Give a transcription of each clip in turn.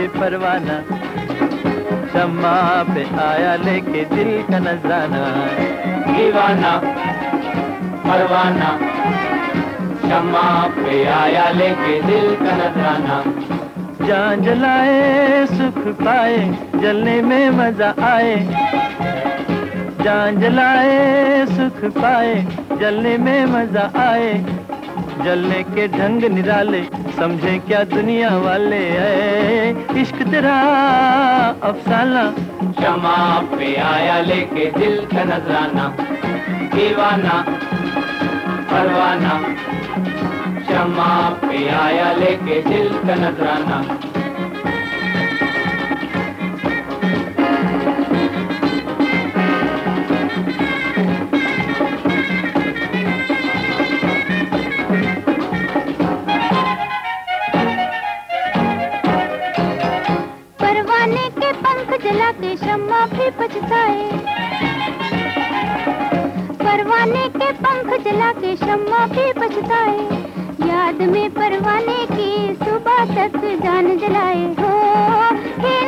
परवाना। शम्मा पे आया लेके दिल का नजराना दीवाना, परवाना। शम्मा पे आया लेके दिल का नजराना जान जलाए, सुख पाए, जलने में मज़ा आए। जान जलाए, सुख पाए, जलने में मज़ा आए। जलने के ढंग निराले समझे क्या दुनिया वाले है? इश्क तेरा अफसाना। क्षमा पे आया लेके दिल का नजराना। दीवाना, परवाना। क्षमा पे आया लेके दिल का नजराना। जला के शम्मा भी पछताए। परवाने के पंख जला के शम्मा भी पछताए। याद में परवाने की सुबह तक जान जलाए। हो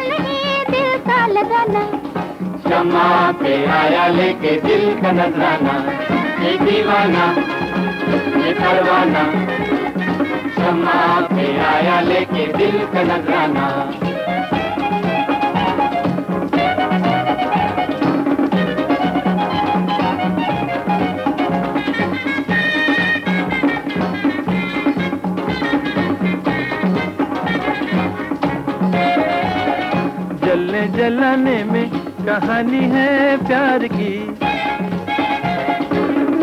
नहीं दिल का लगाना। शमा पे आया लेके दिल का नजराना। दीवाना, ये परवाना। शमा पे आया लेके दिल का नजराना। जलने जलाने में कहानी है प्यार की।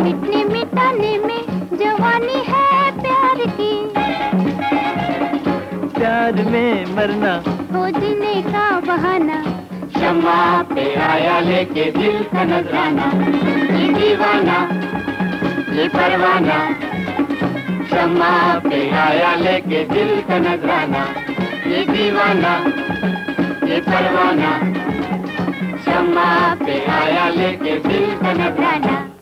मिटने मिटाने में जवानी है प्यार की। प्यार में मरना। हो जीने का बहाना। शमा पे आया लेके दिल का नजराना। ये दीवाना ये परवाना। शमा पे आया लेके दिल का नजराना। ये दीवाना। ये परवाना। शमा पे आया लेके दिल का नजराना